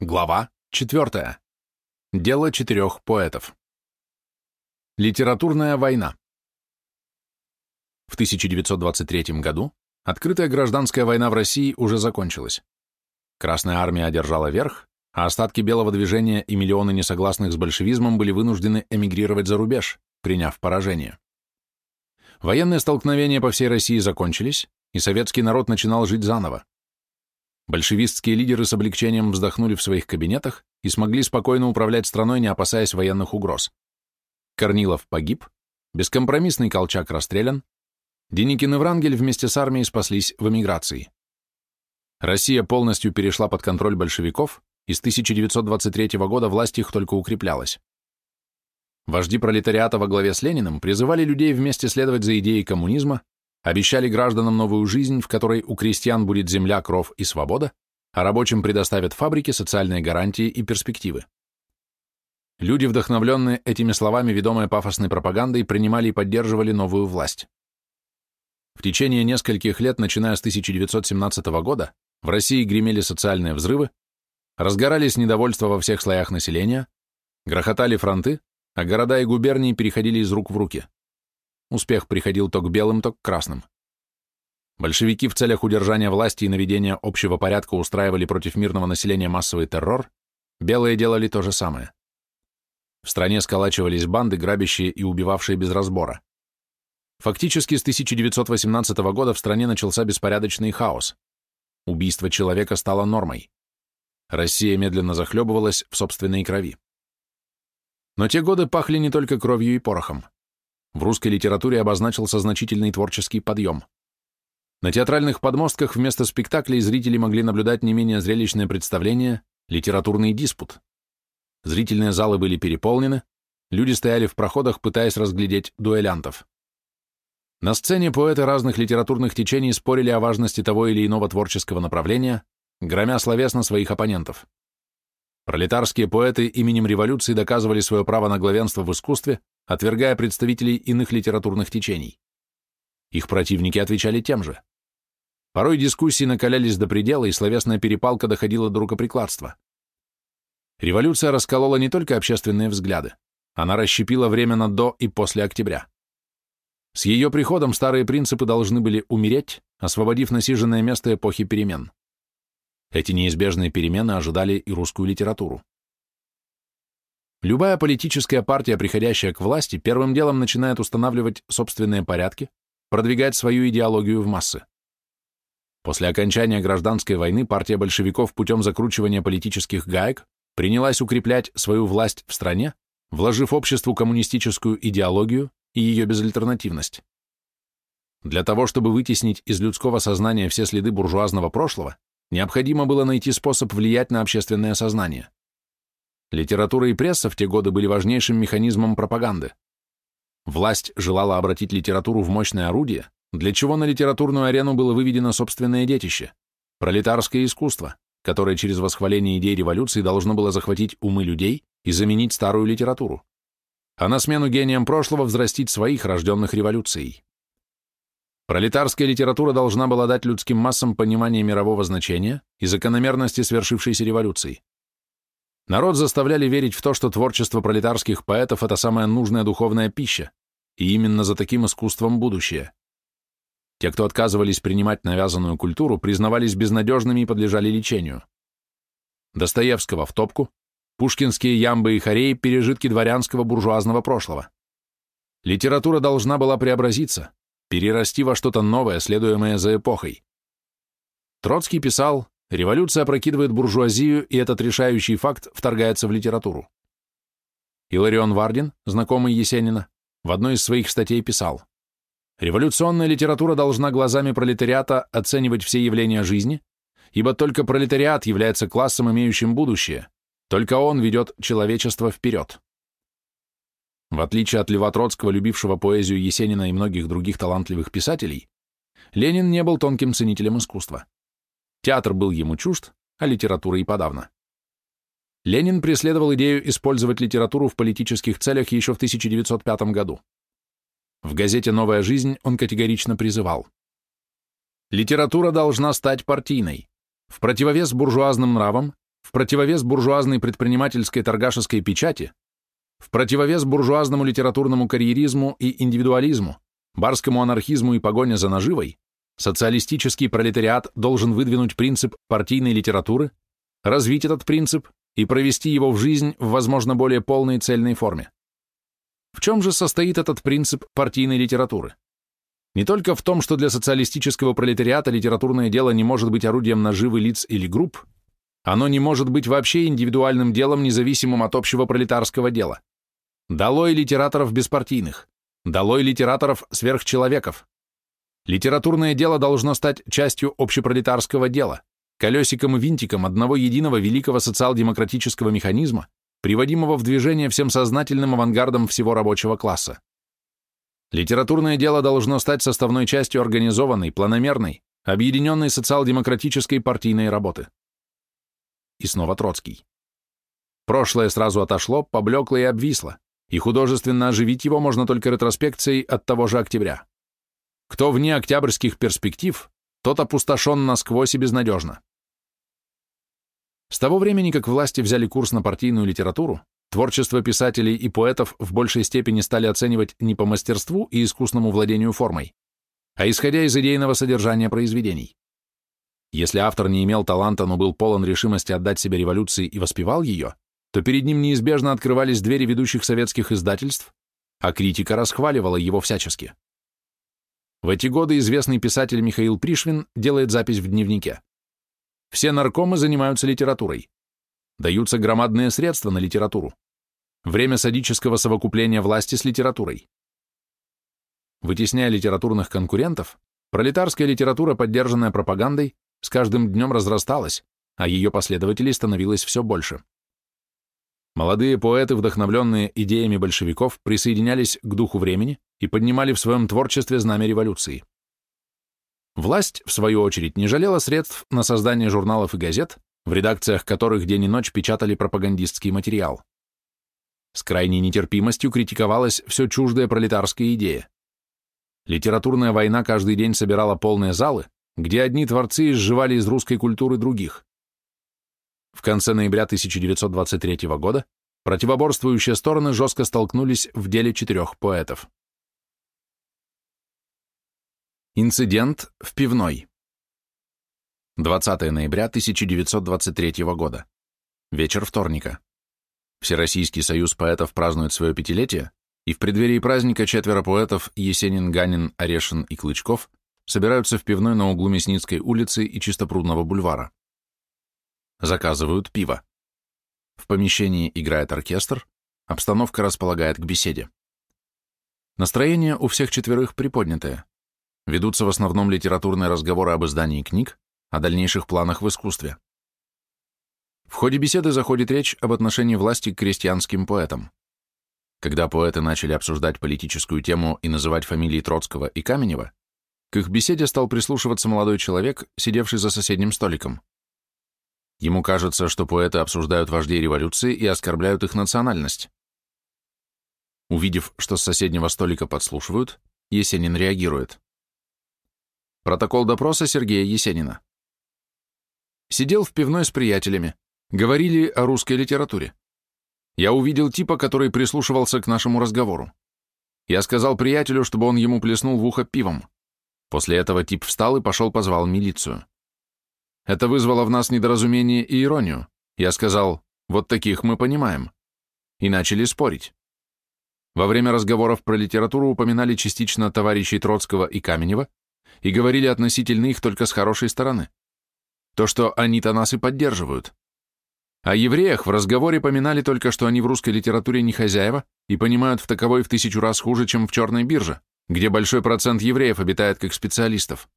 Глава 4. Дело четырех поэтов. Литературная война. В 1923 году открытая гражданская война в России уже закончилась. Красная армия одержала верх, а остатки белого движения и миллионы несогласных с большевизмом были вынуждены эмигрировать за рубеж, приняв поражение. Военные столкновения по всей России закончились, и советский народ начинал жить заново. Большевистские лидеры с облегчением вздохнули в своих кабинетах и смогли спокойно управлять страной, не опасаясь военных угроз. Корнилов погиб, бескомпромиссный Колчак расстрелян, Деникин и Врангель вместе с армией спаслись в эмиграции. Россия полностью перешла под контроль большевиков, и с 1923 года власть их только укреплялась. Вожди пролетариата во главе с Лениным призывали людей вместе следовать за идеей коммунизма, Обещали гражданам новую жизнь, в которой у крестьян будет земля, кров и свобода, а рабочим предоставят фабрики, социальные гарантии и перспективы. Люди, вдохновленные этими словами, ведомые пафосной пропагандой, принимали и поддерживали новую власть. В течение нескольких лет, начиная с 1917 года, в России гремели социальные взрывы, разгорались недовольства во всех слоях населения, грохотали фронты, а города и губернии переходили из рук в руки. Успех приходил то к белым, то к красным. Большевики в целях удержания власти и наведения общего порядка устраивали против мирного населения массовый террор, белые делали то же самое. В стране сколачивались банды, грабящие и убивавшие без разбора. Фактически с 1918 года в стране начался беспорядочный хаос. Убийство человека стало нормой. Россия медленно захлебывалась в собственной крови. Но те годы пахли не только кровью и порохом. В русской литературе обозначился значительный творческий подъем. На театральных подмостках вместо спектаклей зрители могли наблюдать не менее зрелищное представление «Литературный диспут». Зрительные залы были переполнены, люди стояли в проходах, пытаясь разглядеть дуэлянтов. На сцене поэты разных литературных течений спорили о важности того или иного творческого направления, громя словесно своих оппонентов. Пролетарские поэты именем революции доказывали свое право на главенство в искусстве, отвергая представителей иных литературных течений. Их противники отвечали тем же. Порой дискуссии накалялись до предела, и словесная перепалка доходила до рукоприкладства. Революция расколола не только общественные взгляды, она расщепила время на до и после октября. С ее приходом старые принципы должны были умереть, освободив насиженное место эпохи перемен. Эти неизбежные перемены ожидали и русскую литературу. Любая политическая партия, приходящая к власти, первым делом начинает устанавливать собственные порядки, продвигать свою идеологию в массы. После окончания гражданской войны партия большевиков путем закручивания политических гаек принялась укреплять свою власть в стране, вложив обществу коммунистическую идеологию и ее безальтернативность. Для того, чтобы вытеснить из людского сознания все следы буржуазного прошлого, необходимо было найти способ влиять на общественное сознание. Литература и пресса в те годы были важнейшим механизмом пропаганды. Власть желала обратить литературу в мощное орудие, для чего на литературную арену было выведено собственное детище – пролетарское искусство, которое через восхваление идей революции должно было захватить умы людей и заменить старую литературу, а на смену гениям прошлого взрастить своих, рожденных революцией. Пролетарская литература должна была дать людским массам понимание мирового значения и закономерности свершившейся революции. Народ заставляли верить в то, что творчество пролетарских поэтов – это самая нужная духовная пища, и именно за таким искусством будущее. Те, кто отказывались принимать навязанную культуру, признавались безнадежными и подлежали лечению. Достоевского в топку, пушкинские ямбы и хореи – пережитки дворянского буржуазного прошлого. Литература должна была преобразиться, перерасти во что-то новое, следуемое за эпохой. Троцкий писал Революция опрокидывает буржуазию, и этот решающий факт вторгается в литературу. Иларион Вардин, знакомый Есенина, в одной из своих статей писал, «Революционная литература должна глазами пролетариата оценивать все явления жизни, ибо только пролетариат является классом, имеющим будущее, только он ведет человечество вперед». В отличие от Льва Троцкого, любившего поэзию Есенина и многих других талантливых писателей, Ленин не был тонким ценителем искусства. Театр был ему чужд, а литература и подавно. Ленин преследовал идею использовать литературу в политических целях еще в 1905 году. В газете «Новая жизнь» он категорично призывал. Литература должна стать партийной. В противовес буржуазным нравам, в противовес буржуазной предпринимательской торгашеской печати, в противовес буржуазному литературному карьеризму и индивидуализму, барскому анархизму и погоне за наживой, социалистический пролетариат должен выдвинуть принцип партийной литературы, развить этот принцип и провести его в жизнь в, возможно, более полной и цельной форме. В чем же состоит этот принцип партийной литературы? Не только в том, что для социалистического пролетариата литературное дело не может быть орудием наживы лиц или групп, оно не может быть вообще индивидуальным делом, независимым от общего пролетарского дела. Долой литераторов беспартийных, долой литераторов сверхчеловеков. Литературное дело должно стать частью общепролетарского дела, колесиком и винтиком одного единого великого социал-демократического механизма, приводимого в движение всем сознательным авангардом всего рабочего класса. Литературное дело должно стать составной частью организованной, планомерной, объединенной социал-демократической партийной работы. И снова Троцкий. Прошлое сразу отошло, поблекло и обвисло, и художественно оживить его можно только ретроспекцией от того же октября. Кто вне октябрьских перспектив, тот опустошен насквозь и безнадежно. С того времени, как власти взяли курс на партийную литературу, творчество писателей и поэтов в большей степени стали оценивать не по мастерству и искусному владению формой, а исходя из идейного содержания произведений. Если автор не имел таланта, но был полон решимости отдать себе революции и воспевал ее, то перед ним неизбежно открывались двери ведущих советских издательств, а критика расхваливала его всячески. В эти годы известный писатель Михаил Пришвин делает запись в дневнике. Все наркомы занимаются литературой. Даются громадные средства на литературу. Время садического совокупления власти с литературой. Вытесняя литературных конкурентов, пролетарская литература, поддержанная пропагандой, с каждым днем разрасталась, а ее последователей становилось все больше. Молодые поэты, вдохновленные идеями большевиков, присоединялись к духу времени и поднимали в своем творчестве знамя революции. Власть, в свою очередь, не жалела средств на создание журналов и газет, в редакциях которых день и ночь печатали пропагандистский материал. С крайней нетерпимостью критиковалась все чуждая пролетарская идея. Литературная война каждый день собирала полные залы, где одни творцы изживали из русской культуры других. В конце ноября 1923 года противоборствующие стороны жестко столкнулись в деле четырех поэтов. Инцидент в пивной. 20 ноября 1923 года. Вечер вторника. Всероссийский союз поэтов празднует свое пятилетие, и в преддверии праздника четверо поэтов Есенин, Ганин, Орешин и Клычков собираются в пивной на углу Мясницкой улицы и Чистопрудного бульвара. Заказывают пиво. В помещении играет оркестр, обстановка располагает к беседе. Настроение у всех четверых приподнятое. Ведутся в основном литературные разговоры об издании книг, о дальнейших планах в искусстве. В ходе беседы заходит речь об отношении власти к крестьянским поэтам. Когда поэты начали обсуждать политическую тему и называть фамилии Троцкого и Каменева, к их беседе стал прислушиваться молодой человек, сидевший за соседним столиком. Ему кажется, что поэты обсуждают вождей революции и оскорбляют их национальность. Увидев, что с соседнего столика подслушивают, Есенин реагирует. Протокол допроса Сергея Есенина. Сидел в пивной с приятелями. Говорили о русской литературе. Я увидел типа, который прислушивался к нашему разговору. Я сказал приятелю, чтобы он ему плеснул в ухо пивом. После этого тип встал и пошел позвал милицию. Это вызвало в нас недоразумение и иронию. Я сказал, вот таких мы понимаем. И начали спорить. Во время разговоров про литературу упоминали частично товарищей Троцкого и Каменева, и говорили относительно их только с хорошей стороны. То, что они-то нас и поддерживают. О евреях в разговоре поминали только, что они в русской литературе не хозяева и понимают в таковой в тысячу раз хуже, чем в черной бирже, где большой процент евреев обитает как специалистов.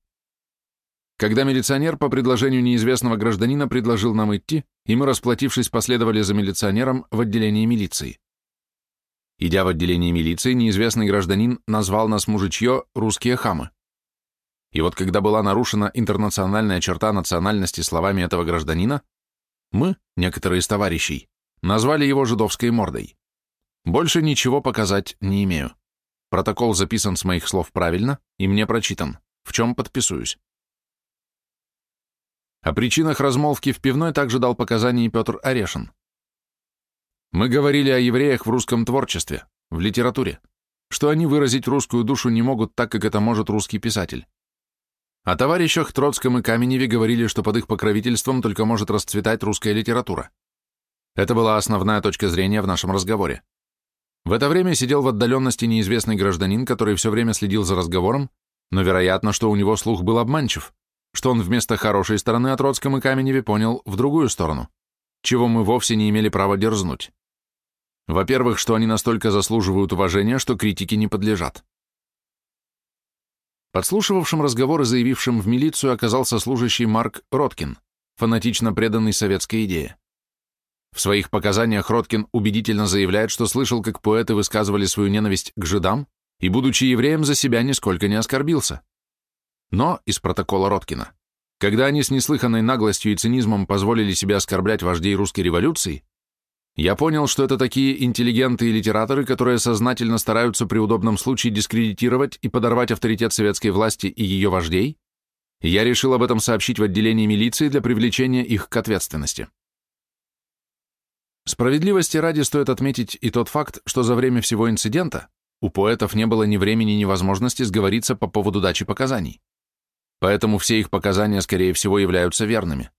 Когда милиционер по предложению неизвестного гражданина предложил нам идти, и мы, расплатившись, последовали за милиционером в отделение милиции. Идя в отделение милиции, неизвестный гражданин назвал нас мужичье «русские хамы». И вот когда была нарушена интернациональная черта национальности словами этого гражданина, мы, некоторые из товарищей, назвали его жидовской мордой. Больше ничего показать не имею. Протокол записан с моих слов правильно и мне прочитан, в чем подписываюсь. О причинах размолвки в пивной также дал показания и Петр Орешин. Мы говорили о евреях в русском творчестве, в литературе, что они выразить русскую душу не могут так, как это может русский писатель. О товарищах Троцком и Каменеве говорили, что под их покровительством только может расцветать русская литература. Это была основная точка зрения в нашем разговоре. В это время сидел в отдаленности неизвестный гражданин, который все время следил за разговором, но вероятно, что у него слух был обманчив, что он вместо хорошей стороны о Троцком и Каменеве понял в другую сторону, чего мы вовсе не имели права дерзнуть. Во-первых, что они настолько заслуживают уважения, что критики не подлежат. Подслушивавшим разговор и заявившим в милицию оказался служащий Марк Роткин, фанатично преданный советской идее. В своих показаниях Роткин убедительно заявляет, что слышал, как поэты высказывали свою ненависть к жидам, и, будучи евреем, за себя нисколько не оскорбился. Но, из протокола Роткина, когда они с неслыханной наглостью и цинизмом позволили себе оскорблять вождей русской революции, я понял, что это такие интеллигенты и литераторы, которые сознательно стараются при удобном случае дискредитировать и подорвать авторитет советской власти и ее вождей, я решил об этом сообщить в отделении милиции для привлечения их к ответственности. Справедливости ради стоит отметить и тот факт, что за время всего инцидента у поэтов не было ни времени, ни возможности сговориться по поводу дачи показаний. Поэтому все их показания, скорее всего, являются верными.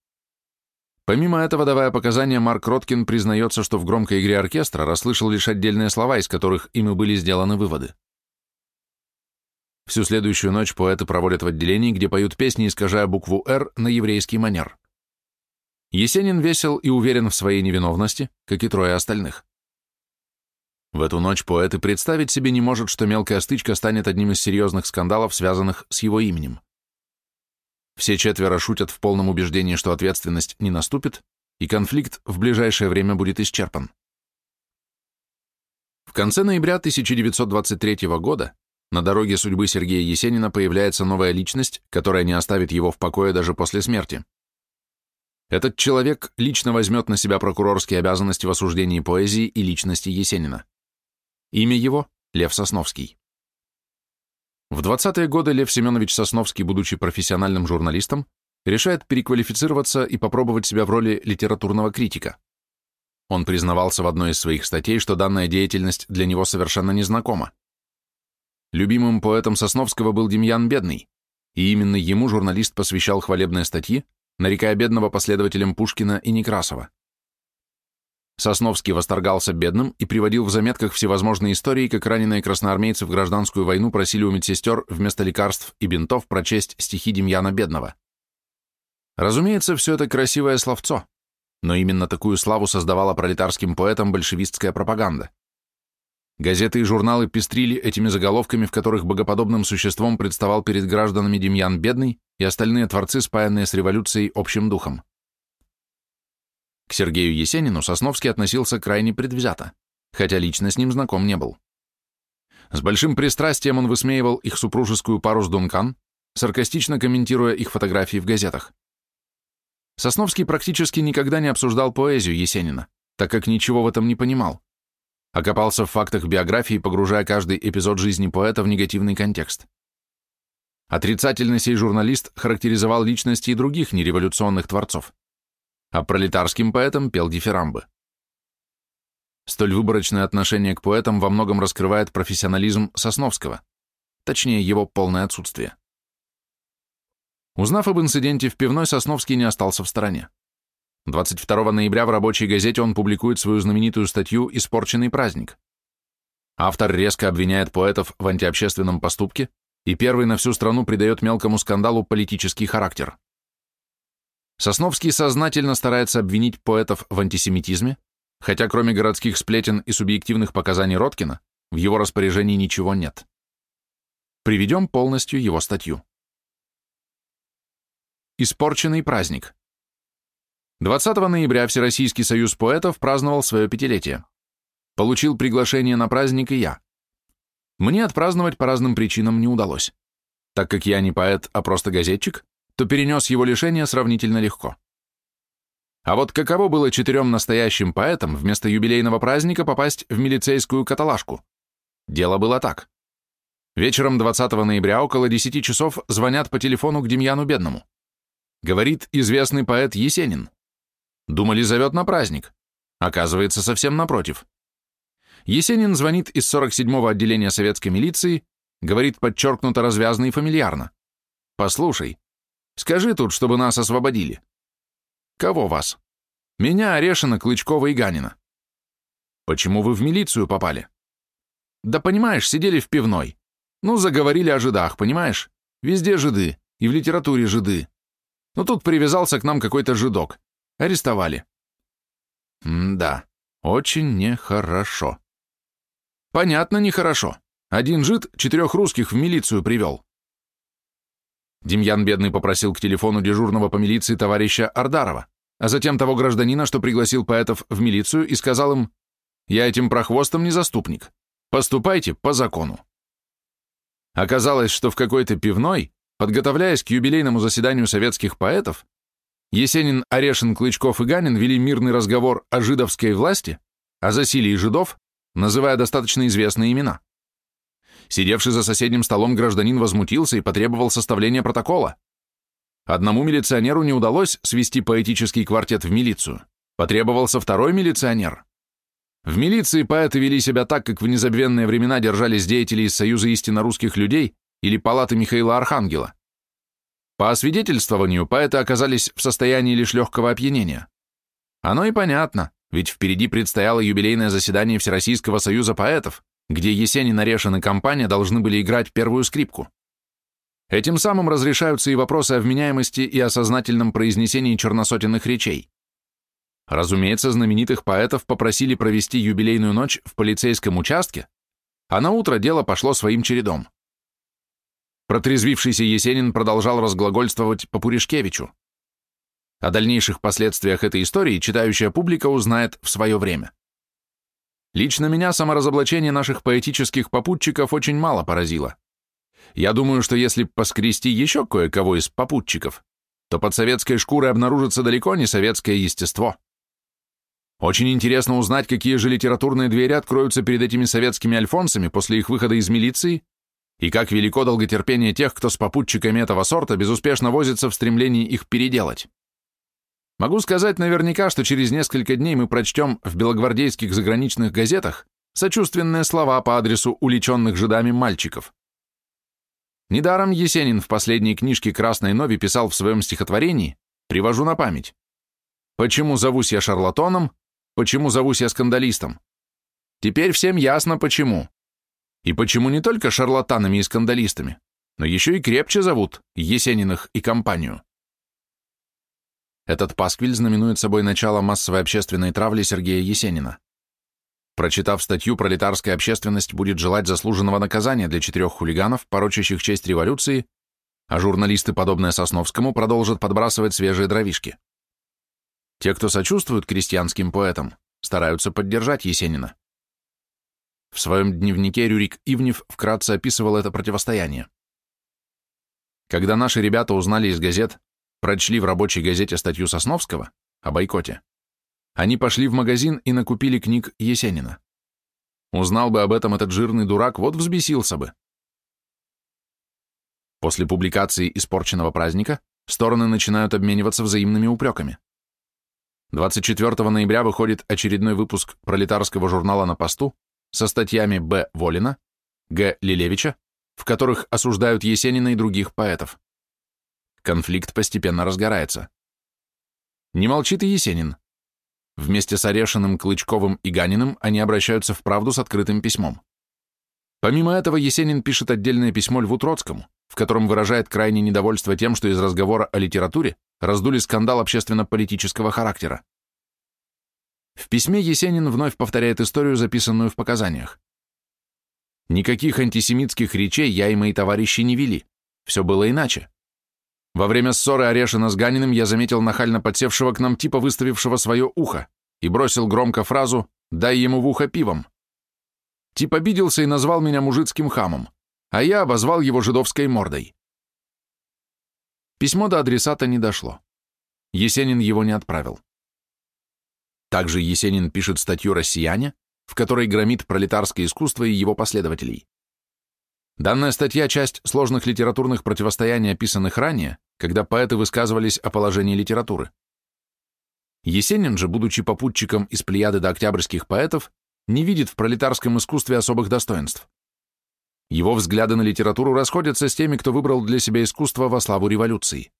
Помимо этого, давая показания, Марк Роткин признается, что в громкой игре оркестра расслышал лишь отдельные слова, из которых ими были сделаны выводы. Всю следующую ночь поэты проводят в отделении, где поют песни, искажая букву «Р» на еврейский манер. Есенин весел и уверен в своей невиновности, как и трое остальных. В эту ночь поэт и представить себе не может, что мелкая стычка станет одним из серьезных скандалов, связанных с его именем. Все четверо шутят в полном убеждении, что ответственность не наступит, и конфликт в ближайшее время будет исчерпан. В конце ноября 1923 года на дороге судьбы Сергея Есенина появляется новая личность, которая не оставит его в покое даже после смерти. Этот человек лично возьмет на себя прокурорские обязанности в осуждении поэзии и личности Есенина. Имя его – Лев Сосновский. В 20-е годы Лев Семенович Сосновский, будучи профессиональным журналистом, решает переквалифицироваться и попробовать себя в роли литературного критика. Он признавался в одной из своих статей, что данная деятельность для него совершенно незнакома. Любимым поэтом Сосновского был Демьян Бедный, и именно ему журналист посвящал хвалебные статьи, нарекая Бедного последователем Пушкина и Некрасова. Сосновский восторгался бедным и приводил в заметках всевозможные истории, как раненые красноармейцы в гражданскую войну просили у медсестер вместо лекарств и бинтов прочесть стихи Демьяна Бедного. Разумеется, все это красивое словцо, но именно такую славу создавала пролетарским поэтам большевистская пропаганда. Газеты и журналы пестрили этими заголовками, в которых богоподобным существом представал перед гражданами Демьян Бедный и остальные творцы, спаянные с революцией общим духом. К Сергею Есенину Сосновский относился крайне предвзято, хотя лично с ним знаком не был. С большим пристрастием он высмеивал их супружескую пару с Дункан, саркастично комментируя их фотографии в газетах. Сосновский практически никогда не обсуждал поэзию Есенина, так как ничего в этом не понимал. Окопался в фактах биографии, погружая каждый эпизод жизни поэта в негативный контекст. Отрицательно сей журналист характеризовал личности и других нереволюционных творцов а пролетарским поэтам пел дифирамбы. Столь выборочное отношение к поэтам во многом раскрывает профессионализм Сосновского, точнее его полное отсутствие. Узнав об инциденте в пивной, Сосновский не остался в стороне. 22 ноября в рабочей газете он публикует свою знаменитую статью «Испорченный праздник». Автор резко обвиняет поэтов в антиобщественном поступке и первый на всю страну придает мелкому скандалу политический характер. Сосновский сознательно старается обвинить поэтов в антисемитизме, хотя кроме городских сплетен и субъективных показаний Роткина, в его распоряжении ничего нет. Приведем полностью его статью. Испорченный праздник. 20 ноября Всероссийский союз поэтов праздновал свое пятилетие. Получил приглашение на праздник и я. Мне отпраздновать по разным причинам не удалось. Так как я не поэт, а просто газетчик, то перенес его лишение сравнительно легко. А вот каково было четырем настоящим поэтам вместо юбилейного праздника попасть в милицейскую каталажку? Дело было так. Вечером 20 ноября около 10 часов звонят по телефону к Демьяну Бедному. говорит известный поэт Есенин. Думали, зовет на праздник. Оказывается, совсем напротив. Есенин звонит из 47-го отделения советской милиции, говорит подчеркнуто развязно и фамильярно. «Послушай, скажи тут, чтобы нас освободили». «Кого вас?» «Меня, Орешина, Клычкова и Ганина». «Почему вы в милицию попали?» «Да понимаешь, сидели в пивной. Ну, заговорили о жидах, понимаешь? Везде жиды, и в литературе жиды. Но тут привязался к нам какой-то жидок. Арестовали». «М-да, очень нехорошо». Понятно, нехорошо. Один жид четырех русских в милицию привел. Демьян Бедный попросил к телефону дежурного по милиции товарища Ардарова, а затем того гражданина, что пригласил поэтов в милицию, и сказал им, «Я этим прохвостом не заступник. Поступайте по закону». Оказалось, что в какой-то пивной, подготовляясь к юбилейному заседанию советских поэтов, Есенин, Орешин, Клычков и Ганин вели мирный разговор о жидовской власти, о засилии жидов называя достаточно известные имена. Сидевший за соседним столом гражданин возмутился и потребовал составления протокола. Одному милиционеру не удалось свести поэтический квартет в милицию. Потребовался второй милиционер. В милиции поэты вели себя так, как в незабвенные времена держались деятели из Союза истинно русских людей или Палаты Михаила Архангела. По освидетельствованию поэты оказались в состоянии лишь легкого опьянения. Оно и понятно. Ведь впереди предстояло юбилейное заседание Всероссийского союза поэтов, где Есенин, Орешин и компания должны были играть первую скрипку. Этим самым разрешаются и вопросы о вменяемости и о сознательном произнесении черносотенных речей. Разумеется, знаменитых поэтов попросили провести юбилейную ночь в полицейском участке, а на утро дело пошло своим чередом. Протрезвившийся Есенин продолжал разглагольствовать по Пуришкевичу. О дальнейших последствиях этой истории читающая публика узнает в свое время. Лично меня саморазоблачение наших поэтических попутчиков очень мало поразило. Я думаю, что если поскрести еще кое-кого из попутчиков, то под советской шкурой обнаружится далеко не советское естество. Очень интересно узнать, какие же литературные двери откроются перед этими советскими альфонсами после их выхода из милиции, и как велико долготерпение тех, кто с попутчиками этого сорта безуспешно возится в стремлении их переделать. Могу сказать наверняка, что через несколько дней мы прочтем в белогвардейских заграничных газетах сочувственные слова по адресу уличенных жидами мальчиков. Недаром Есенин в последней книжке «Красной Нови» писал в своем стихотворении, привожу на память, «Почему зовусь я шарлатоном? Почему зовусь я скандалистом? Теперь всем ясно, почему. И почему не только шарлатанами и скандалистами, но еще и крепче зовут Есениных и компанию. Этот пасквиль знаменует собой начало массовой общественной травли Сергея Есенина. Прочитав статью, пролетарская общественность будет желать заслуженного наказания для четырех хулиганов, порочащих честь революции, а журналисты, подобные Сосновскому, продолжат подбрасывать свежие дровишки. Те, кто сочувствуют крестьянским поэтам, стараются поддержать Есенина. В своем дневнике Рюрик Ивнев вкратце описывал это противостояние. Когда наши ребята узнали из газет, прочли в рабочей газете статью Сосновского о бойкоте, они пошли в магазин и накупили книг Есенина. Узнал бы об этом этот жирный дурак, вот взбесился бы. После публикации испорченного праздника стороны начинают обмениваться взаимными упреками. 24 ноября выходит очередной выпуск пролетарского журнала «На посту» со статьями Б. Волина, Г. Лилевича, в которых осуждают Есенина и других поэтов. Конфликт постепенно разгорается. Не молчит и Есенин. Вместе с Орешиным, Клычковым и Ганиным они обращаются в правду с открытым письмом. Помимо этого, Есенин пишет отдельное письмо Льву Троцкому, в котором выражает крайнее недовольство тем, что из разговора о литературе раздули скандал общественно-политического характера. В письме Есенин вновь повторяет историю, записанную в показаниях. Никаких антисемитских речей я и мои товарищи не вели. Все было иначе. Во время ссоры Орешина с Ганиным я заметил нахально подсевшего к нам типа, выставившего свое ухо, и бросил громко фразу «дай ему в ухо пивом». Тип обиделся и назвал меня мужицким хамом, а я обозвал его жидовской мордой. Письмо до адресата не дошло. Есенин его не отправил. Также Есенин пишет статью «Россияне», в которой громит пролетарское искусство и его последователей. Данная статья – часть сложных литературных противостояний, описанных ранее, когда поэты высказывались о положении литературы. Есенин же, будучи попутчиком из плеяды до октябрьских поэтов, не видит в пролетарском искусстве особых достоинств. Его взгляды на литературу расходятся с теми, кто выбрал для себя искусство во славу революции.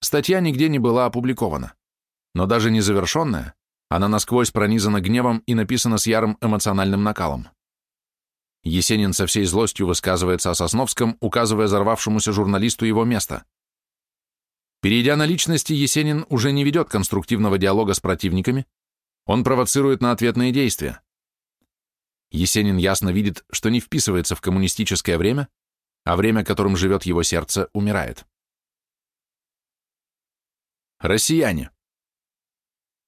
Статья нигде не была опубликована, но даже незавершенная, она насквозь пронизана гневом и написана с ярым эмоциональным накалом. Есенин со всей злостью высказывается о Сосновском, указывая взорвавшемуся журналисту его место. Перейдя на личности, Есенин уже не ведет конструктивного диалога с противниками, он провоцирует на ответные действия. Есенин ясно видит, что не вписывается в коммунистическое время, а время, которым живет его сердце, умирает. Россияне.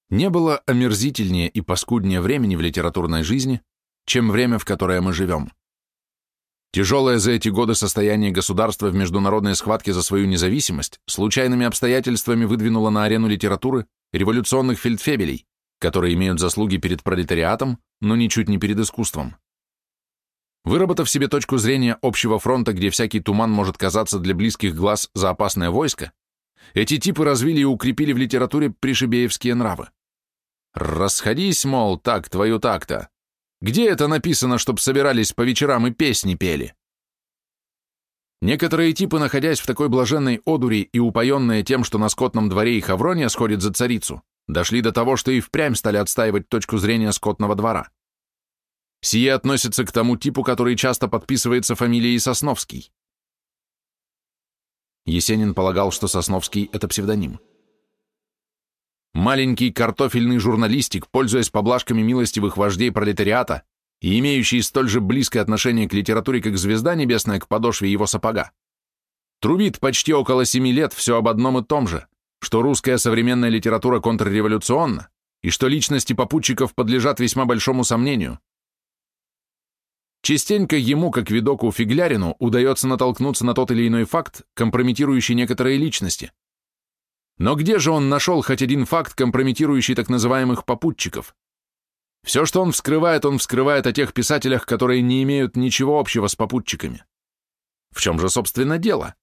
Не было омерзительнее и паскуднее времени в литературной жизни, чем время, в которое мы живем. Тяжелое за эти годы состояние государства в международной схватке за свою независимость случайными обстоятельствами выдвинуло на арену литературы революционных фельдфебелей, которые имеют заслуги перед пролетариатом, но ничуть не перед искусством. Выработав себе точку зрения общего фронта, где всякий туман может казаться для близких глаз за опасное войско, эти типы развили и укрепили в литературе пришибеевские нравы. Расходись, мол, так твою так-то. Где это написано, чтоб собирались по вечерам и песни пели? Некоторые типы, находясь в такой блаженной одури и упоенные тем, что на скотном дворе их Аврония сходит за царицу, дошли до того, что и впрямь стали отстаивать точку зрения скотного двора. Сие относится к тому типу, который часто подписывается фамилией Сосновский. Есенин полагал, что Сосновский — это псевдоним. Маленький картофельный журналистик, пользуясь поблажками милостивых вождей пролетариата и имеющий столь же близкое отношение к литературе, как звезда небесная к подошве его сапога, трубит почти около семи лет все об одном и том же, что русская современная литература контрреволюционна и что личности попутчиков подлежат весьма большому сомнению. Частенько ему, как видоку Фиглярину, удается натолкнуться на тот или иной факт, компрометирующий некоторые личности – но где же он нашел хоть один факт, компрометирующий так называемых попутчиков? Все, что он вскрывает, он вскрывает о тех писателях, которые не имеют ничего общего с попутчиками. В чем же, собственно, дело?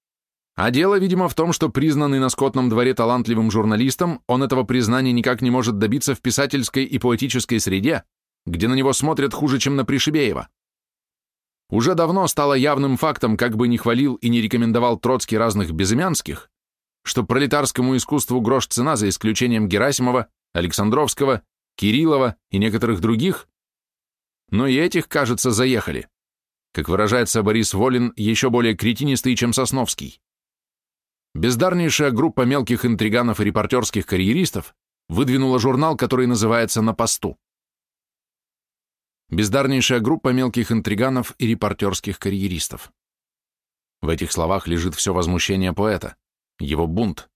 А дело, видимо, в том, что признанный на скотном дворе талантливым журналистом, он этого признания никак не может добиться в писательской и поэтической среде, где на него смотрят хуже, чем на Пришибеева. Уже давно стало явным фактом, как бы ни хвалил и не рекомендовал Троцкий разных безымянских, что пролетарскому искусству грош цена за исключением Герасимова, Александровского, Кириллова и некоторых других, но и этих, кажется, заехали. Как выражается Борис Волин, еще более кретинистый, чем Сосновский. Бездарнейшая группа мелких интриганов и репортерских карьеристов выдвинула журнал, который называется «На посту». Бездарнейшая группа мелких интриганов и репортерских карьеристов. В этих словах лежит все возмущение поэта его бунт.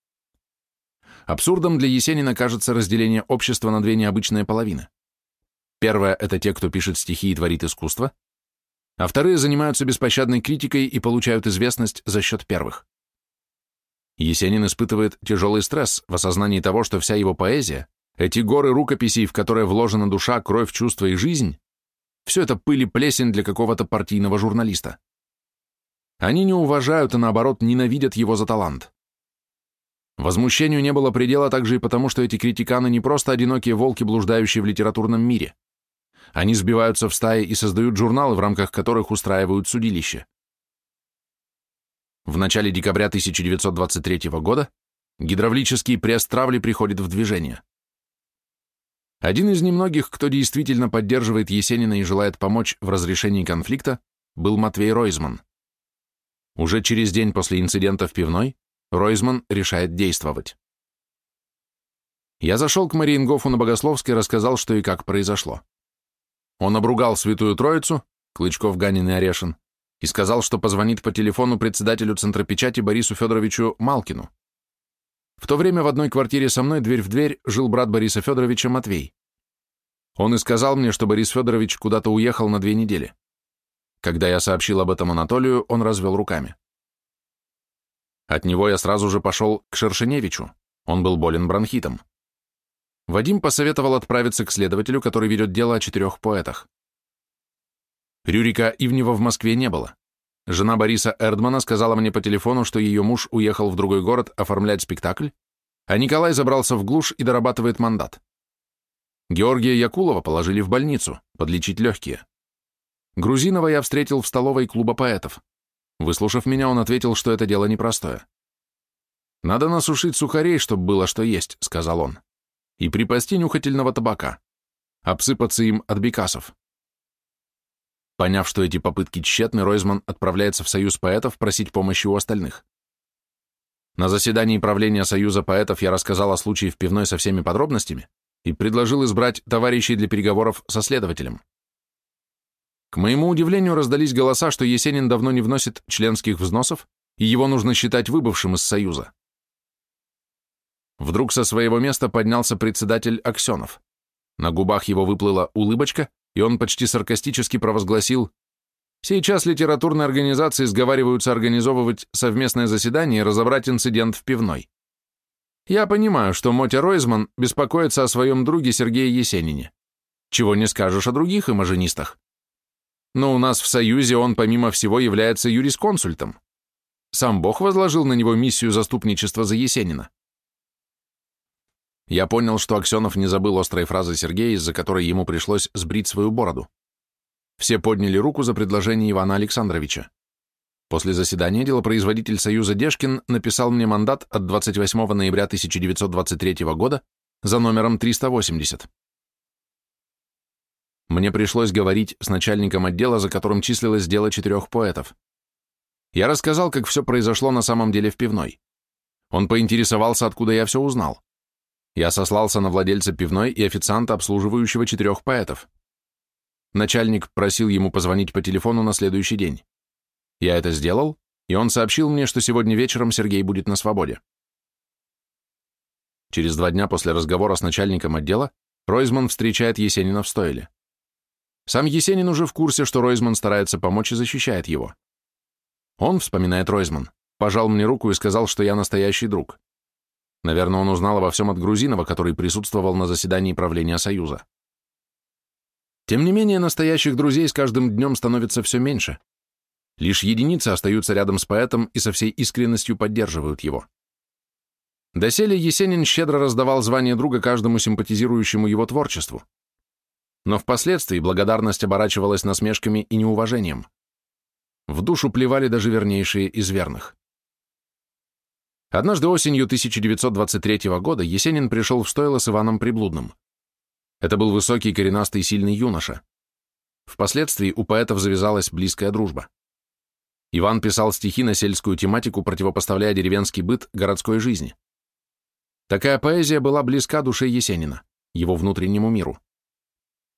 Абсурдом для Есенина кажется разделение общества на две необычные половины. Первая – это те, кто пишет стихи и творит искусство, а вторые занимаются беспощадной критикой и получают известность за счет первых. Есенин испытывает тяжелый стресс в осознании того, что вся его поэзия, эти горы рукописей, в которые вложена душа, кровь, чувство и жизнь, все это пыль и плесень для какого-то партийного журналиста. Они не уважают и, наоборот, ненавидят его за талант. Возмущению не было предела также и потому, что эти критиканы не просто одинокие волки, блуждающие в литературном мире. Они сбиваются в стаи и создают журналы, в рамках которых устраивают судилище. В начале декабря 1923 года гидравлический пресс травли приходит в движение. Один из немногих, кто действительно поддерживает Есенина и желает помочь в разрешении конфликта, был Матвей Ройзман. Уже через день после инцидента в пивной Ройзман решает действовать. Я зашел к Мариенгофу на Богословской и рассказал, что и как произошло. Он обругал Святую Троицу, Клычков, Ганин и Орешин, и сказал, что позвонит по телефону председателю Центропечати Борису Федоровичу Малкину. В то время в одной квартире со мной дверь в дверь жил брат Бориса Федоровича Матвей. Он и сказал мне, что Борис Федорович куда-то уехал на две недели. Когда я сообщил об этом Анатолию, он развел руками. От него я сразу же пошел к Шершеневичу. Он был болен бронхитом. Вадим посоветовал отправиться к следователю, который ведет дело о четырех поэтах. Рюрика Ивнева в Москве не было. жена Бориса Эрдмана сказала мне по телефону, что ее муж уехал в другой город оформлять спектакль, а Николай забрался в глушь и дорабатывает мандат. Георгия Якулова положили в больницу, подлечить легкие. Грузинова я встретил в столовой клуба поэтов. Выслушав меня, он ответил, что это дело непростое. «Надо насушить сухарей, чтобы было что есть», — сказал он, «и припасти нюхательного табака, обсыпаться им от бекасов». Поняв, что эти попытки тщетны, Ройзман отправляется в Союз поэтов просить помощи у остальных. На заседании правления Союза поэтов я рассказал о случае в пивной со всеми подробностями и предложил избрать товарищей для переговоров со следователем. К моему удивлению, раздались голоса, что Есенин давно не вносит членских взносов, и его нужно считать выбывшим из Союза. Вдруг со своего места поднялся председатель Аксенов. На губах его выплыла улыбочка, и он почти саркастически провозгласил «Сейчас литературные организации сговариваются организовывать совместное заседание и разобрать инцидент в пивной. Я понимаю, что Мотя Ройзман беспокоится о своем друге Сергее Есенине. Чего не скажешь о других имажинистах. Но у нас в Союзе он, помимо всего, является юрисконсультом. Сам Бог возложил на него миссию заступничества за Есенина. Я понял, что Аксенов не забыл острой фразы Сергея, из-за которой ему пришлось сбрить свою бороду. Все подняли руку за предложение Ивана Александровича. После заседания делопроизводитель Союза Дешкин написал мне мандат от 28 ноября 1923 года за номером 380. Мне пришлось говорить с начальником отдела, за которым числилось дело четырех поэтов. Я рассказал, как все произошло на самом деле в пивной. Он поинтересовался, откуда я все узнал. Я сослался на владельца пивной и официанта, обслуживающего четырех поэтов. Начальник просил ему позвонить по телефону на следующий день. Я это сделал, и он сообщил мне, что сегодня вечером Сергей будет на свободе. Через два дня после разговора с начальником отдела Ройзман встречает Есенина в стойле. Сам Есенин уже в курсе, что Ройзман старается помочь и защищает его. Он, вспоминает Ройзман, пожал мне руку и сказал, что я настоящий друг. Наверное, он узнал обо всем от Грузинова, который присутствовал на заседании правления Союза. Тем не менее, настоящих друзей с каждым днем становится все меньше. Лишь единицы остаются рядом с поэтом и со всей искренностью поддерживают его. Доселе Есенин щедро раздавал звание друга каждому симпатизирующему его творчеству. Но впоследствии благодарность оборачивалась насмешками и неуважением. В душу плевали даже вернейшие из верных. Однажды осенью 1923 года Есенин пришел в стойло с Иваном Приблудным. Это был высокий, коренастый, сильный юноша. Впоследствии у поэтов завязалась близкая дружба. Иван писал стихи на сельскую тематику, противопоставляя деревенский быт городской жизни. Такая поэзия была близка душе Есенина, его внутреннему миру.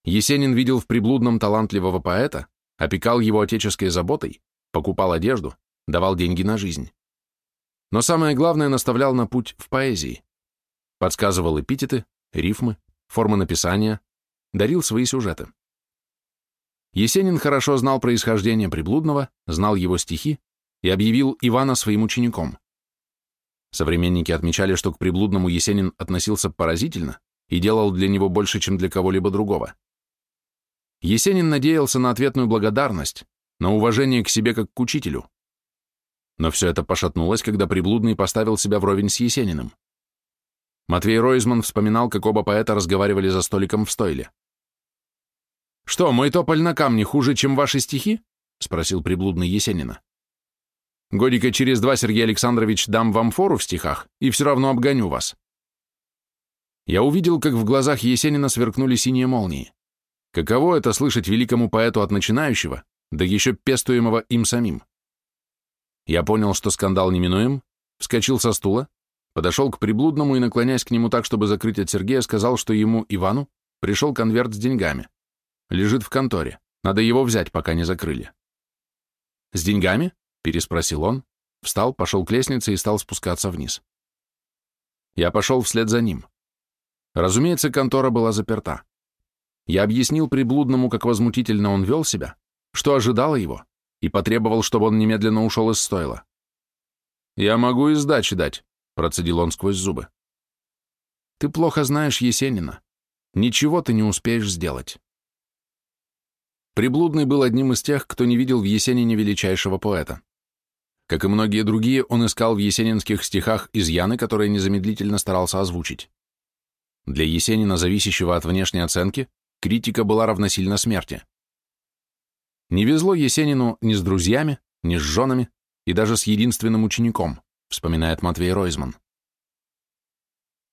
Есенин видел в приблудном талантливого поэта, опекал его отеческой заботой, покупал одежду, давал деньги на жизнь. Но самое главное наставлял на путь в поэзии. Подсказывал эпитеты, рифмы, формы написания, дарил свои сюжеты. Есенин хорошо знал происхождение приблудного, знал его стихи и объявил Ивана своим учеником. Современники отмечали, что к приблудному Есенин относился поразительно и делал для него больше, чем для кого-либо другого. Есенин надеялся на ответную благодарность, на уважение к себе как к учителю. Но все это пошатнулось, когда Приблудный поставил себя вровень с Есениным. Матвей Ройзман вспоминал, как оба поэта разговаривали за столиком в стойле. «Что, мой тополь на камне хуже, чем ваши стихи?» — спросил Приблудный Есенина. «Годика через два, Сергей Александрович, дам вам фору в стихах и все равно обгоню вас». Я увидел, как в глазах Есенина сверкнули синие молнии. Каково это слышать великому поэту от начинающего, да еще пестуемого им самим? Я понял, что скандал неминуем, вскочил со стула, подошел к приблудному и, наклоняясь к нему так, чтобы закрыть от Сергея, сказал, что ему, Ивану, пришел конверт с деньгами. Лежит в конторе. Надо его взять, пока не закрыли. «С деньгами?» — переспросил он, встал, пошел к лестнице и стал спускаться вниз. Я пошел вслед за ним. Разумеется, контора была заперта. Я объяснил приблудному, как возмутительно он вел себя, что ожидало его, и потребовал, чтобы он немедленно ушел из стойла. «Я могу и сдачи дать», — процедил он сквозь зубы. «Ты плохо знаешь Есенина. Ничего ты не успеешь сделать». Приблудный был одним из тех, кто не видел в Есенине величайшего поэта. Как и многие другие, он искал в есенинских стихах изъяны, которые незамедлительно старался озвучить. Для Есенина, зависящего от внешней оценки, критика была равносильна смерти. Не везло Есенину ни с друзьями, ни с женами, и даже с единственным учеником, вспоминает Матвей Ройзман.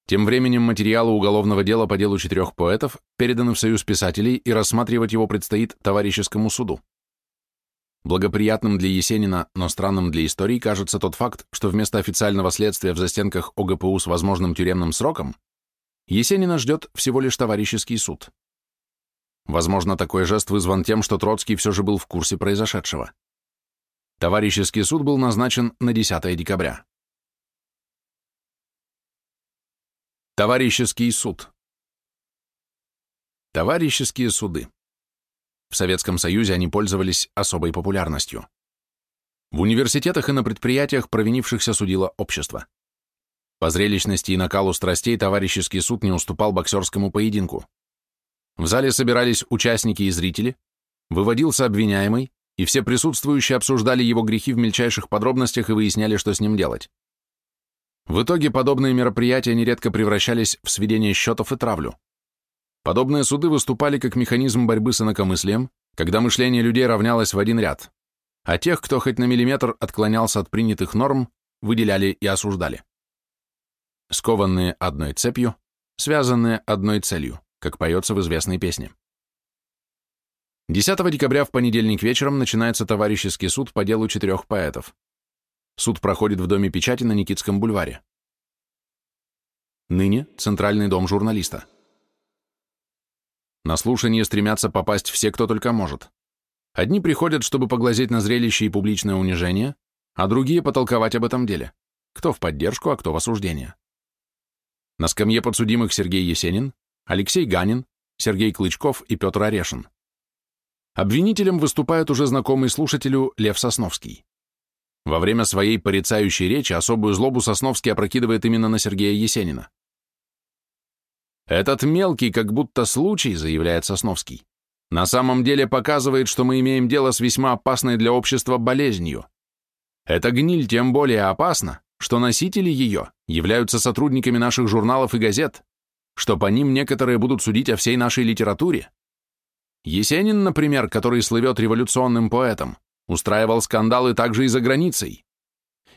Тем временем материалы уголовного дела по делу четырех поэтов переданы в Союз писателей и рассматривать его предстоит товарищескому суду. Благоприятным для Есенина, но странным для истории кажется тот факт, что вместо официального следствия в застенках ОГПУ с возможным тюремным сроком Есенина ждет всего лишь товарищеский суд. Возможно, такой жест вызван тем, что Троцкий все же был в курсе произошедшего. Товарищеский суд был назначен на 10 декабря. Товарищеский суд. Товарищеские суды. В Советском Союзе они пользовались особой популярностью. В университетах и на предприятиях провинившихся судило общество. По зрелищности и накалу страстей товарищеский суд не уступал боксерскому поединку. В зале собирались участники и зрители, выводился обвиняемый, и все присутствующие обсуждали его грехи в мельчайших подробностях и выясняли, что с ним делать. В итоге подобные мероприятия нередко превращались в сведение счетов и травлю. Подобные суды выступали как механизм борьбы с инакомыслием, когда мышление людей равнялось в один ряд, а тех, кто хоть на миллиметр отклонялся от принятых норм, выделяли и осуждали. Скованные одной цепью, связанные одной целью, как поется в известной песне. 10 декабря в понедельник вечером начинается товарищеский суд по делу четырех поэтов. Суд проходит в Доме печати на Никитском бульваре. Ныне Центральный дом журналиста. На слушание стремятся попасть все, кто только может. Одни приходят, чтобы поглазеть на зрелище и публичное унижение, а другие потолковать об этом деле. Кто в поддержку, а кто в осуждение. На скамье подсудимых Сергей Есенин, Алексей Ганин, Сергей Клычков и Петр Орешин. Обвинителем выступает уже знакомый слушателю Лев Сосновский. Во время своей порицающей речи особую злобу Сосновский опрокидывает именно на Сергея Есенина. «Этот мелкий, как будто случай», — заявляет Сосновский, «на самом деле показывает, что мы имеем дело с весьма опасной для общества болезнью. Эта гниль тем более опасна, что носители ее являются сотрудниками наших журналов и газет, что по ним некоторые будут судить о всей нашей литературе. Есенин, например, который слывет революционным поэтом, Устраивал скандалы также и за границей.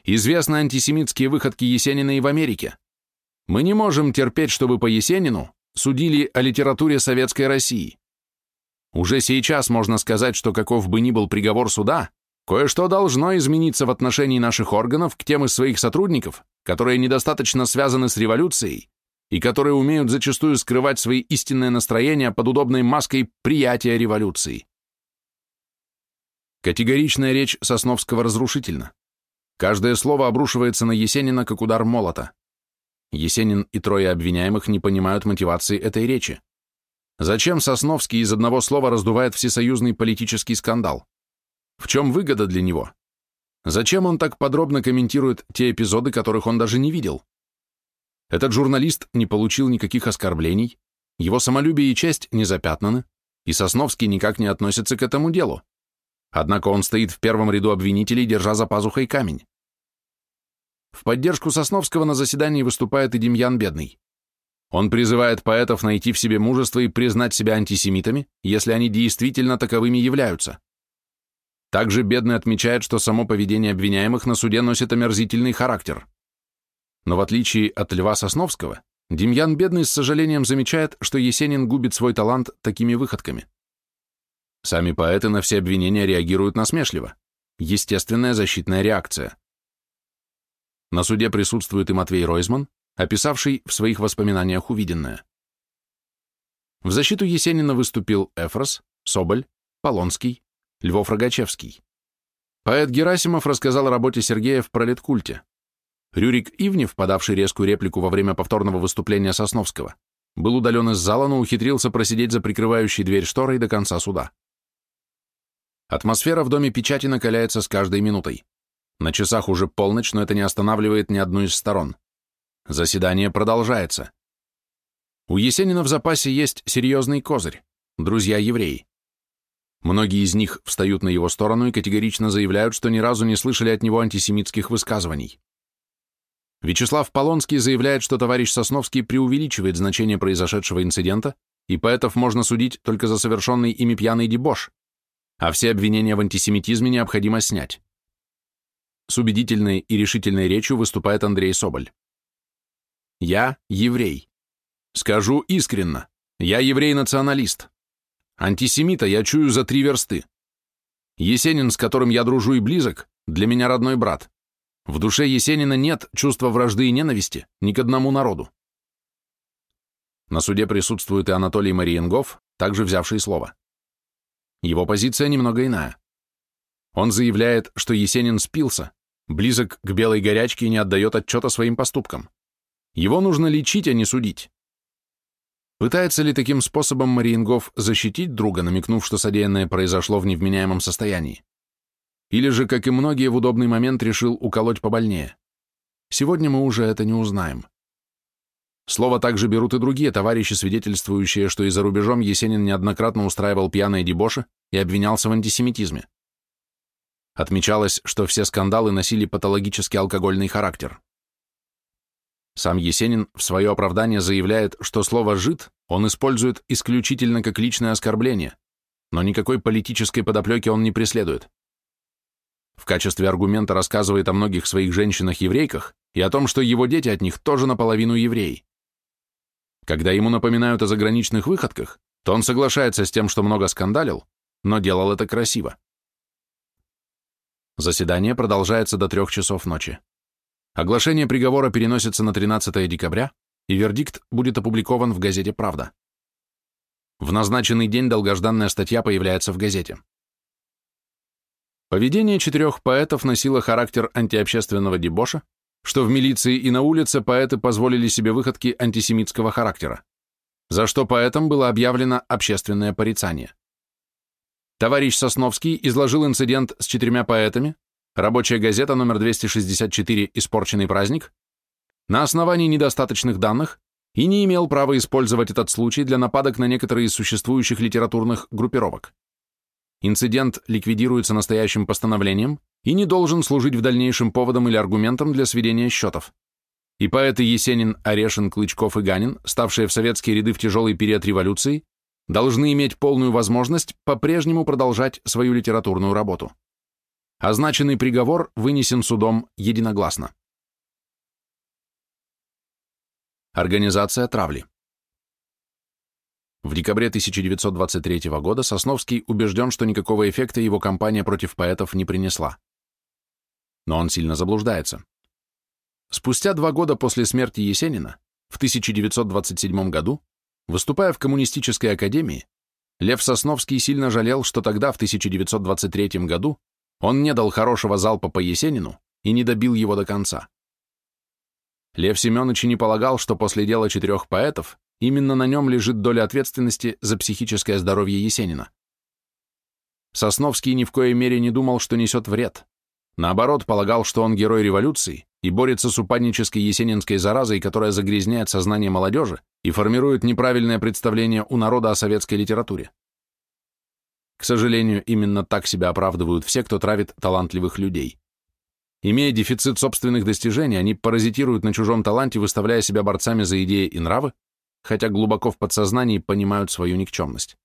Известны антисемитские выходки Есенина и в Америке. Мы не можем терпеть, чтобы по Есенину судили о литературе Советской России. Уже сейчас можно сказать, что каков бы ни был приговор суда, кое-что должно измениться в отношении наших органов к тем из своих сотрудников, которые недостаточно связаны с революцией и которые умеют зачастую скрывать свои истинные настроения под удобной маской приятия революции. Категоричная речь Сосновского разрушительна. Каждое слово обрушивается на Есенина, как удар молота. Есенин и трое обвиняемых не понимают мотивации этой речи. Зачем Сосновский из одного слова раздувает всесоюзный политический скандал? В чем выгода для него? Зачем он так подробно комментирует те эпизоды, которых он даже не видел? Этот журналист не получил никаких оскорблений, его самолюбие и честь не запятнаны, и Сосновский никак не относится к этому делу. Однако он стоит в первом ряду обвинителей, держа за пазухой камень. В поддержку Сосновского на заседании выступает и Демьян Бедный. Он призывает поэтов найти в себе мужество и признать себя антисемитами, если они действительно таковыми являются. Также Бедный отмечает, что само поведение обвиняемых на суде носит омерзительный характер. Но в отличие от Льва Сосновского, Демьян Бедный с сожалением замечает, что Есенин губит свой талант такими выходками. Сами поэты на все обвинения реагируют насмешливо. Естественная защитная реакция. На суде присутствует и Матвей Ройзман, описавший в своих воспоминаниях увиденное. В защиту Есенина выступил Эфрос, Соболь, Полонский, Львов Рогачевский. Поэт Герасимов рассказал о работе Сергея в пролеткульте. Рюрик Ивнев, подавший резкую реплику во время повторного выступления Сосновского, был удален из зала, но ухитрился просидеть за прикрывающей дверь шторой до конца суда. Атмосфера в доме печати накаляется с каждой минутой. На часах уже полночь, но это не останавливает ни одну из сторон. Заседание продолжается. У Есенина в запасе есть серьезный козырь – друзья-евреи. Многие из них встают на его сторону и категорично заявляют, что ни разу не слышали от него антисемитских высказываний. Вячеслав Полонский заявляет, что товарищ Сосновский преувеличивает значение произошедшего инцидента, и поэтов можно судить только за совершенный ими пьяный дебош, а все обвинения в антисемитизме необходимо снять. С убедительной и решительной речью выступает Андрей Соболь. «Я еврей. Скажу искренно, я еврей-националист. Антисемита я чую за три версты. Есенин, с которым я дружу и близок, для меня родной брат. В душе Есенина нет чувства вражды и ненависти ни к одному народу. На суде присутствует и Анатолий Мариенгов, также взявший слово. Его позиция немного иная. Он заявляет, что Есенин спился, близок к белой горячке и не отдает отчета своим поступкам. Его нужно лечить, а не судить. Пытается ли таким способом Мариенгов защитить друга, намекнув, что содеянное произошло в невменяемом состоянии? Или же, как и многие, в удобный момент решил уколоть побольнее? Сегодня мы уже это не узнаем. Слово также берут и другие товарищи, свидетельствующие, что и за рубежом Есенин неоднократно устраивал пьяные дебоши и обвинялся в антисемитизме. Отмечалось, что все скандалы носили патологический алкогольный характер. Сам Есенин в свое оправдание заявляет, что слово «жид» он использует исключительно как личное оскорбление, но никакой политической подоплеки он не преследует. В качестве аргумента рассказывает о многих своих женщинах-еврейках и о том, что его дети от них тоже наполовину евреи. Когда ему напоминают о заграничных выходках, то он соглашается с тем, что много скандалил, но делал это красиво. Заседание продолжается до трех часов ночи. Оглашение приговора переносится на 13 декабря, и вердикт будет опубликован в газете «Правда». В назначенный день долгожданная статья появляется в газете. Поведение четырех поэтов носило характер антиобщественного дебоша, что в милиции и на улице поэты позволили себе выходки антисемитского характера, за что поэтам было объявлено общественное порицание. Товарищ Сосновский изложил инцидент с четырьмя поэтами, Рабочая газета номер 264 «Испорченный праздник» на основании недостаточных данных и не имел права использовать этот случай для нападок на некоторые из существующих литературных группировок. Инцидент ликвидируется настоящим постановлением и не должен служить в дальнейшем поводом или аргументом для сведения счетов. И поэты Есенин, Орешин, Клычков и Ганин, ставшие в советские ряды в тяжелый период революции, должны иметь полную возможность по-прежнему продолжать свою литературную работу. Означенный приговор вынесен судом единогласно. Организация травли. В декабре 1923 года Сосновский убежден, что никакого эффекта его кампания против поэтов не принесла. Но он сильно заблуждается. Спустя два года после смерти Есенина, в 1927 году, выступая в Коммунистической академии, Лев Сосновский сильно жалел, что тогда, в 1923 году, он не дал хорошего залпа по Есенину и не добил его до конца. Лев Семенович не полагал, что после дела четырех поэтов именно на нем лежит доля ответственности за психическое здоровье Есенина. Сосновский ни в коей мере не думал, что несет вред. Наоборот, полагал, что он герой революции и борется с упаднической есенинской заразой, которая загрязняет сознание молодежи и формирует неправильное представление у народа о советской литературе. К сожалению, именно так себя оправдывают все, кто травит талантливых людей. Имея дефицит собственных достижений, они паразитируют на чужом таланте, выставляя себя борцами за идеи и нравы, хотя глубоко в подсознании понимают свою никчемность.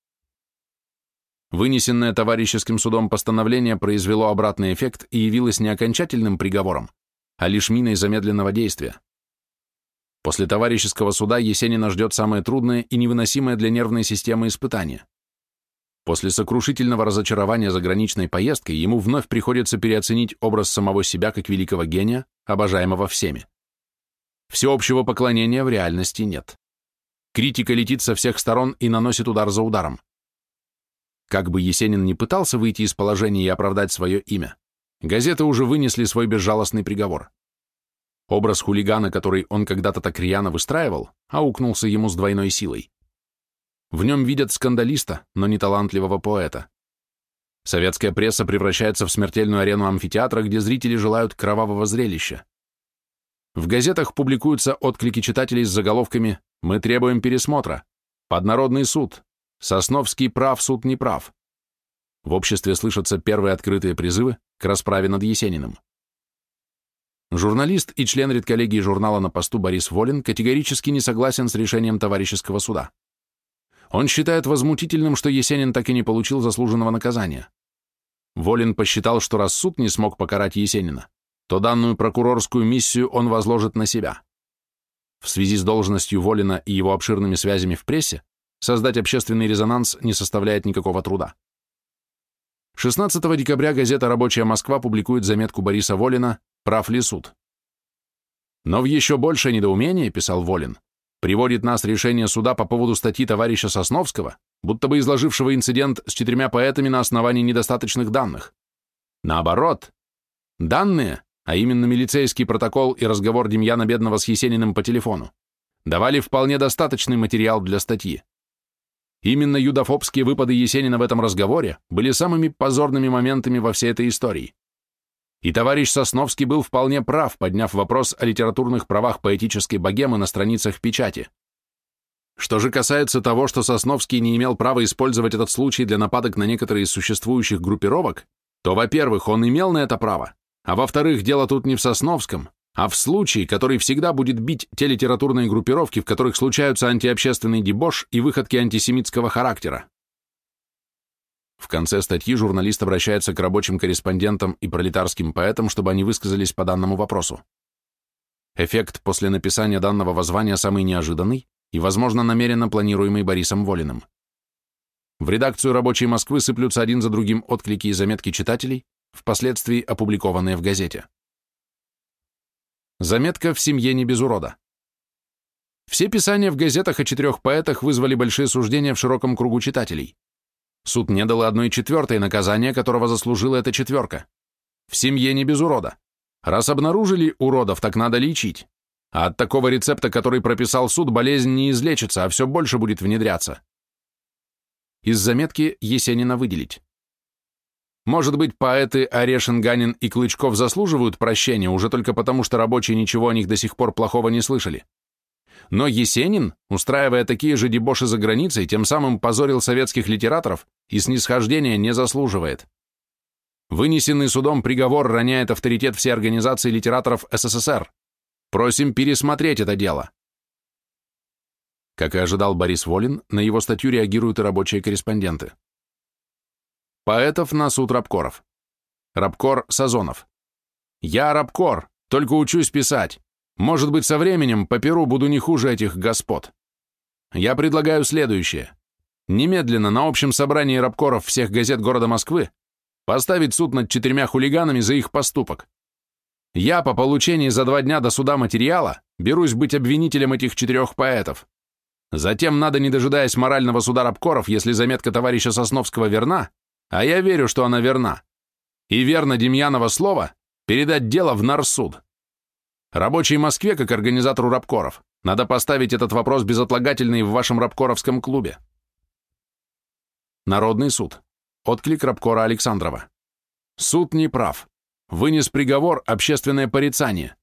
Вынесенное товарищеским судом постановление произвело обратный эффект и явилось не окончательным приговором, а лишь миной замедленного действия. После товарищеского суда Есенина ждет самое трудное и невыносимое для нервной системы испытание. После сокрушительного разочарования заграничной поездкой ему вновь приходится переоценить образ самого себя как великого гения, обожаемого всеми. Всеобщего поклонения в реальности нет. Критика летит со всех сторон и наносит удар за ударом. Как бы Есенин не пытался выйти из положения и оправдать свое имя, газеты уже вынесли свой безжалостный приговор. Образ хулигана, который он когда-то так рьяно выстраивал, аукнулся ему с двойной силой. В нем видят скандалиста, но не талантливого поэта. Советская пресса превращается в смертельную арену амфитеатра, где зрители желают кровавого зрелища. В газетах публикуются отклики читателей с заголовками «Мы требуем пересмотра», «Поднародный суд», «Сосновский прав, суд не прав». В обществе слышатся первые открытые призывы к расправе над Есениным. Журналист и член редколлегии журнала на посту Борис Волин категорически не согласен с решением товарищеского суда. Он считает возмутительным, что Есенин так и не получил заслуженного наказания. Волин посчитал, что раз суд не смог покарать Есенина, то данную прокурорскую миссию он возложит на себя. В связи с должностью Волина и его обширными связями в прессе, создать общественный резонанс не составляет никакого труда. 16 декабря газета «Рабочая Москва» публикует заметку Бориса Волина «Прав ли суд?». Но в еще большее недоумение, писал Волин, приводит нас решение суда по поводу статьи товарища Сосновского, будто бы изложившего инцидент с четырьмя поэтами на основании недостаточных данных. Наоборот, данные, а именно милицейский протокол и разговор Демьяна Бедного с Есениным по телефону, давали вполне достаточный материал для статьи. Именно юдофобские выпады Есенина в этом разговоре были самыми позорными моментами во всей этой истории. И товарищ Сосновский был вполне прав, подняв вопрос о литературных правах поэтической богемы на страницах печати. Что же касается того, что Сосновский не имел права использовать этот случай для нападок на некоторые из существующих группировок, то, во-первых, он имел на это право, а во-вторых, дело тут не в Сосновском, а в случае, который всегда будет бить те литературные группировки, в которых случаются антиобщественный дебош и выходки антисемитского характера. В конце статьи журналист обращается к рабочим корреспондентам и пролетарским поэтам, чтобы они высказались по данному вопросу. Эффект после написания данного воззвания самый неожиданный и, возможно, намеренно планируемый Борисом Волиным. В редакцию «Рабочей Москвы» сыплются один за другим отклики и заметки читателей, впоследствии опубликованные в газете. Заметка в семье не без урода. Все писания в газетах о четырех поэтах вызвали большие суждения в широком кругу читателей. Суд не дал одной четвертой наказания, которого заслужила эта четверка. В семье не без урода. Раз обнаружили уродов, так надо лечить. А от такого рецепта, который прописал суд, болезнь не излечится, а все больше будет внедряться. Из заметки Есенина выделить. Может быть, поэты Орешин, Ганин и Клычков заслуживают прощения уже только потому, что рабочие ничего о них до сих пор плохого не слышали. Но Есенин, устраивая такие же дебоши за границей, тем самым позорил советских литераторов и снисхождения не заслуживает. Вынесенный судом приговор роняет авторитет всей организации литераторов СССР. Просим пересмотреть это дело. Как и ожидал Борис Волин, на его статью реагируют и рабочие корреспонденты. Поэтов на суд Рабкоров. Рабкор Сазонов. Я Рабкор, только учусь писать. Может быть, со временем по перу буду не хуже этих господ. Я предлагаю следующее. Немедленно на общем собрании рабкоров всех газет города Москвы поставить суд над четырьмя хулиганами за их поступок. Я по получении за два дня до суда материала берусь быть обвинителем этих четырех поэтов. Затем надо, не дожидаясь морального суда рабкоров, если заметка товарища Сосновского верна, а я верю, что она верна. И верно Демьянова слово передать дело в Нарсуд. Рабочей Москве, как организатору рабкоров, надо поставить этот вопрос безотлагательно и в вашем рабкоровском клубе. Народный суд. Отклик рабкора Александрова. Суд не прав. Вынес приговор общественное порицание.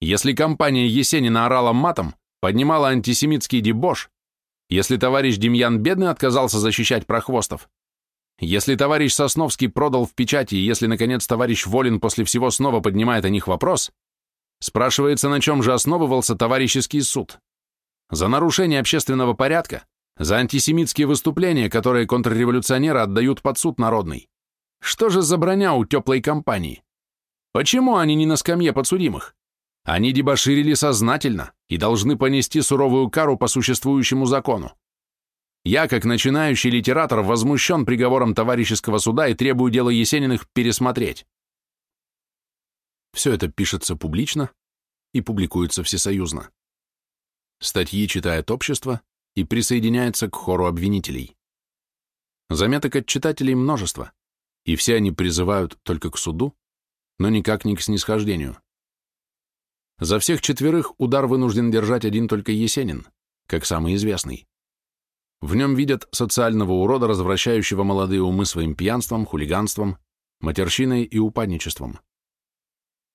Если компания Есенина орала матом, поднимала антисемитский дебош, если товарищ Демьян Бедный отказался защищать прохвостов, если товарищ Сосновский продал в печати, и если, наконец, товарищ Волин после всего снова поднимает о них вопрос, спрашивается, на чем же основывался товарищеский суд? За нарушение общественного порядка? За антисемитские выступления, которые контрреволюционеры отдают под суд народный? Что же за броня у теплой компании? Почему они не на скамье подсудимых? Они дебоширили сознательно и должны понести суровую кару по существующему закону. Я, как начинающий литератор, возмущен приговором товарищеского суда и требую дело Есениных пересмотреть. Все это пишется публично и публикуется всесоюзно. Статьи читает общество и присоединяется к хору обвинителей. Заметок от читателей множество, и все они призывают только к суду, но никак не к снисхождению. За всех четверых удар вынужден держать один только Есенин, как самый известный. В нем видят социального урода, развращающего молодые умы своим пьянством, хулиганством, матерщиной и упадничеством.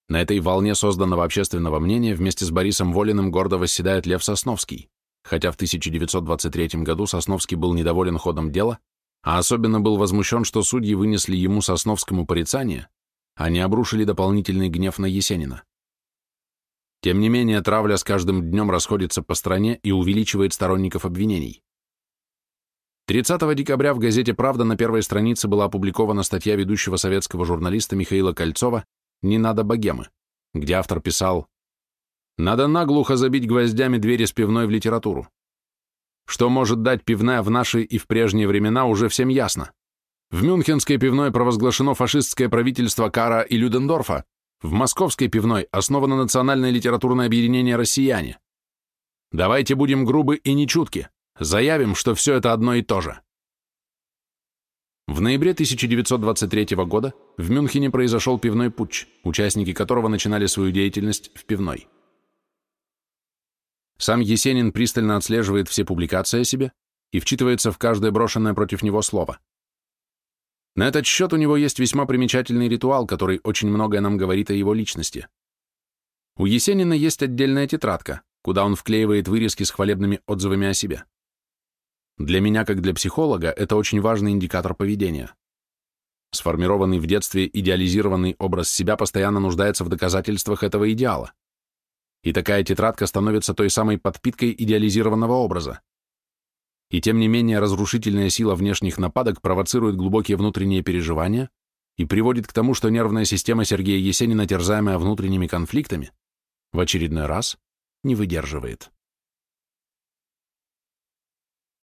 На этой волне созданного общественного мнения вместе с Борисом Волиным гордо восседает Лев Сосновский, хотя в 1923 году Сосновский был недоволен ходом дела а особенно был возмущен, что судьи вынесли ему Сосновскому порицание, а не обрушили дополнительный гнев на Есенина. Тем не менее, травля с каждым днем расходится по стране и увеличивает сторонников обвинений. 30 декабря в газете «Правда» на первой странице была опубликована статья ведущего советского журналиста Михаила Кольцова «Не надо богемы», где автор писал «Надо наглухо забить гвоздями двери с пивной в литературу. Что может дать пивная в наши и в прежние времена, уже всем ясно. В Мюнхенской пивной провозглашено фашистское правительство Кара и Людендорфа, в Московской пивной основано Национальное литературное объединение «Россияне». Давайте будем грубы и нечутки, заявим, что все это одно и то же. В ноябре 1923 года в Мюнхене произошел пивной путч, участники которого начинали свою деятельность в пивной. Сам Есенин пристально отслеживает все публикации о себе и вчитывается в каждое брошенное против него слово. На этот счет у него есть весьма примечательный ритуал, который очень многое нам говорит о его личности. У Есенина есть отдельная тетрадка, куда он вклеивает вырезки с хвалебными отзывами о себе. Для меня, как для психолога, это очень важный индикатор поведения. Сформированный в детстве идеализированный образ себя постоянно нуждается в доказательствах этого идеала. И такая тетрадка становится той самой подпиткой идеализированного образа. И тем не менее разрушительная сила внешних нападок провоцирует глубокие внутренние переживания и приводит к тому, что нервная система Сергея Есенина, терзаемая внутренними конфликтами, в очередной раз не выдерживает.